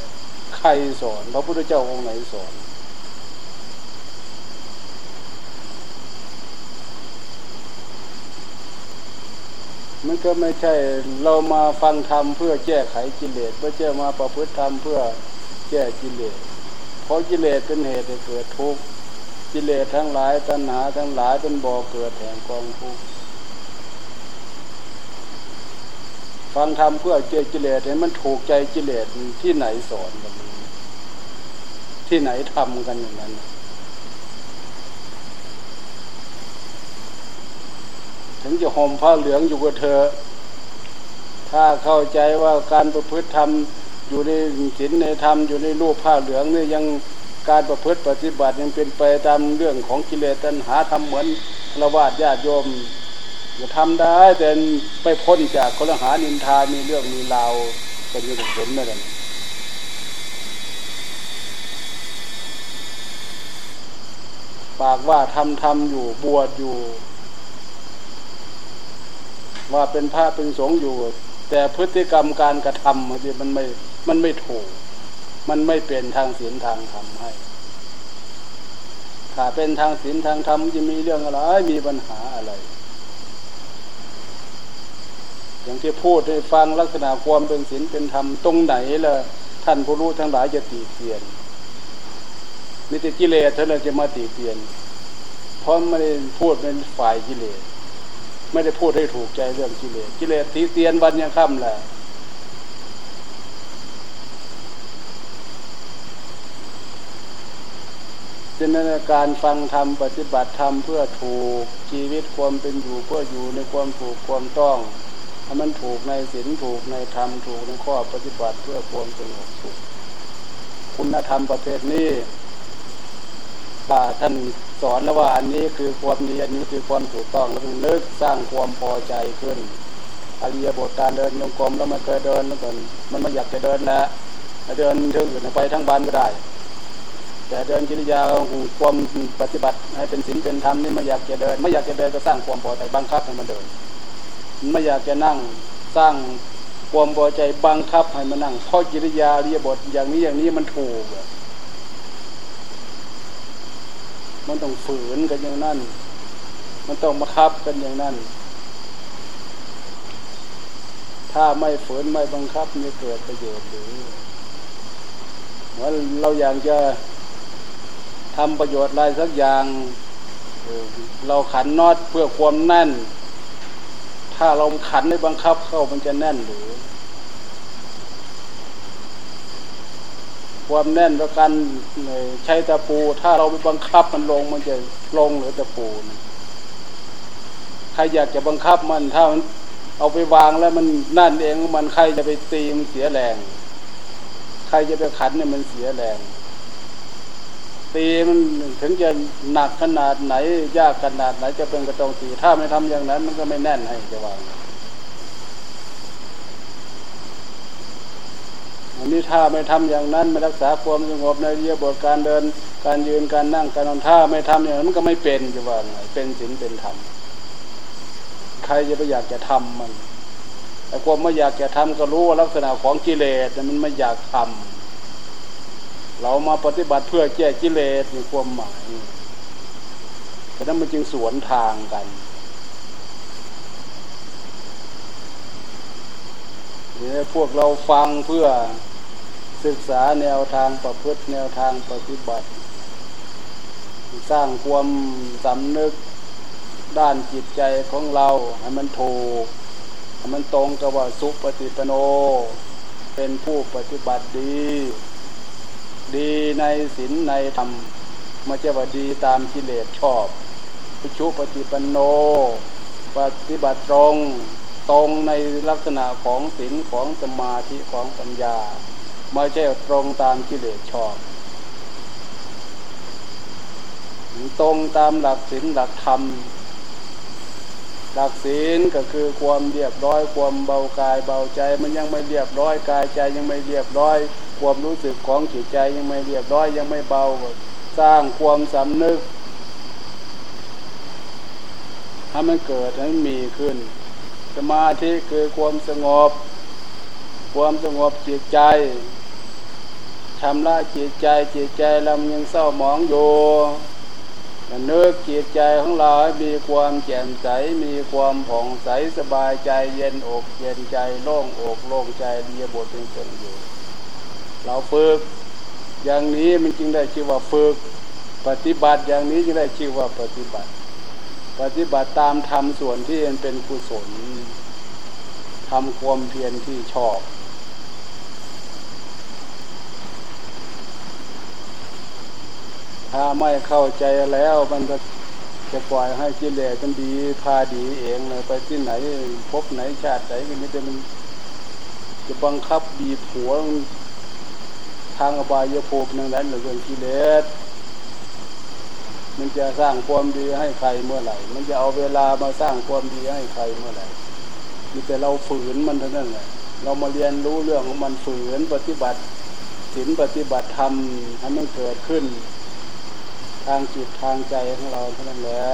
ใครสอนพระพุทธเจ้าองค์ไหนสอน มันก็ไม่ใช่เรามาฟังธรรมเพื่อแก้ไขกิเลสไม่ใช่มาประพฤติธรรมเพื่อแก้กิเลสเพราะกิเลสเป็นเหตุให้เกิดทุกข์กิเลสทั้งหลายตัณหาทั้งหลายเป็นบ่อเกิดแห่งกองทุกข์ ฟังธรรมเพื่อแก้กิเลสให้มันถูกใจกิเลสที่ไหนสอนกันที่ไหนทำกันอย่างนั้น ถึงจะห่มผ้าเหลืองอยู่กับเธอ ถ้าเข้าใจว่าการประพฤติธรรมอยู่ในศีลในธรรมอยู่ในรูปผ้าเหลืองนี่ยังการประพฤติปฏิบัติยังเป็นไปตามเรื่องของกิเลสตัณหาทำเหมือนละวาดญาติโยม จะทำได้แต่ไม่พ้นจากคนหานินทามีเรื่องมีราวเป็นอย่างเห็นนั่นแหละปากว่าทำทำอยู่บวชอยู่ ว่าเป็นพระเป็นสงฆ์อยู่ แต่พฤติกรรมการกระทำมันไม่มันไม่ถูก มันไม่เป็นทางศีลทางธรรมให้ถ้าเป็นทางศีลทางธรรมจะมีเรื่องอะไรมีปัญหาอะไร อย่างที่พูดให้ฟังลักษณะความเป็นศีลเป็นธรรมตรงไหนล่ะท่านผู้รู้ทั้งหลายจะตีเตียนมีแต่กิเลสเท่านั้นจะมาตีเตียน เพราะไม่ได้พูดเป็นฝ่ายกิเลสไม่ได้พูดให้ถูกใจเรื่องกิเลสกิเลสตีเตียนวันยังค่ำแหละฉะนั้นการฟังธรรมปฏิบัติธรรมเพื่อถูกชีวิตความเป็นอยู่เพื่ออยู่ในความถูกความต้อง ให้มันถูกในศีลถูกในธรรมถูกในข้อปฏิบัติเพื่อความสงบสุข คุณธรรมประเภทนี้ป่าท่านสอนแล้วว่าอันนี้คือความดีอันนี้คือความถูกต้องแล้วนึกสร้างความพอใจขึ้นอริยบทการเดินยงกรมแล้วมันเคยเดินแล้วกันมันไม่อยากจะเดินแล้วเดินถึงอื่นไปทั้งบ้านก็ได้ แต่เดินกิริยาความปฏิบัติให้เป็นศีลเป็นธรรมนี่ไม่อยากจะเดิน ไม่อยากจะเดินก็สร้างความพอใจบังคับให้มันเดิน ไม่อยากจะนั่งสร้างความพอใจบังคับให้มันนั่งเพราะกิริยาเรียบทอย่างนี้อย่างนี้มันถูกมันต้องฝืนกันอย่างนั้น มันต้องมาคับกันอย่างนั้น ถ้าไม่ฝืนไม่บังคับไม่เกิดประโยชน์หรือว่าเราอยากจะทำประโยชน์อะไรสักอย่าง เราขันน็อตเพื่อความแน่น ถ้าเราขันไม่บังคับเข้ามันจะแน่นหรือ ความแน่นประกันใช้ตะปู ถ้าเราไปบังคับมันลงมันจะลงหรือตะปูใครอยากจะบังคับมันถ้ามันเอาไปวางแล้วมันนั่นเองมันใครจะไปตีมันเสียแรง ใครจะไปขันเนี่ยมันเสียแรง ตีมันถึงจะหนักขนาดไหน ยากขนาดไหนจะเป็นกระตองตีถ้าไม่ทำอย่างนั้น มันก็ไม่แน่นให้จะวางอันนี้ถ้าไม่ทำอย่างนั้นไม่รักษาความสงบในเรียบทการเดิน การยืนการนั่งการนอนท่าไม่ทำอย่างนั้นมันก็ไม่เป็นจะว่าไงเป็นศีลเป็นธรรมใครจะไปอยากจะทำมันแต่ความไม่อยากจะทำก็รู้ว่าลักษณะของกิเลสมันไม่อยากทำ เรามาปฏิบัติเพื่อแก้กิเลสในความหมายเพราะนั้นมันจึงสวนทางกันเนี่ยพวกเราฟังเพื่อศึกษาแนวทางประพฤติแนวทางปฏิบัติ สร้างความสำนึกด้านจิตใจของเราให้มันถูกให้มันตรงกับว่าสุปฏิปโน เป็นผู้ปฏิบัติดี ดีในศีลในธรรมมาจะว่าดีตามกิเลสชอบพิชุปฏิปันโน ปฏิบัติตรง ตรงในลักษณะของศีลของสมาธิของปัญญา ไม่ใช่ตรงตามกิเลสชอบ ตรงตามหลักศีลหลักธรรม หลักศีลก็คือความเรียบร้อยความเบากายเบาใจมันยังไม่เรียบร้อยกายใจยังไม่เรียบร้อย ความรู้สึกของจิตใจยังไม่เรียบร้อยยังไม่เบา สร้างความสำนึกให้มันเกิดให้มีขึ้น สมาธิคือความสงบ ความสงบจิตใจทำละจิตใจจิตใจเรายังเศร้าหมองอยู่เนึกจิตใจของเราให้มีความแจ่มใส มีความผ่องใสสบายใจเย็นอกเย็นใจโล่งอกโล่งใจเรียบทเป็นต้นอยู่ เราฝึกอย่างนี้มันจึงได้ชื่อว่าฝึก ปฏิบัติอย่างนี้จึงได้ชื่อว่าปฏิบัติ ปฏิบัติตามธรรมส่วนที่เป็นกุศลทำความเพียรที่ชอบ ถ้าไม่เข้าใจแล้วมันจะจะปล่อยให้กิเลสมันดีพาดีเองเลยไปที่ไหนพบไหนชาติไหนก็ไม่ได้มันจะบังคับบีบหัว ทางอบายภูมินั่งนั้นหรือเรื่องกิเลสมันจะสร้างความดีให้ใครเมื่อไหร่ มันจะเอาเวลามาสร้างความดีให้ใครเมื่อไหร่มีแต่เราฝืนมันเท่านั้นแหละเรามาเรียนรู้เรื่องของมันฝืนปฏิบัติศีลปฏิบัติธรรมให้มันเกิดขึ้น ทางจิตทางใจของเราเท่านั้นแหละ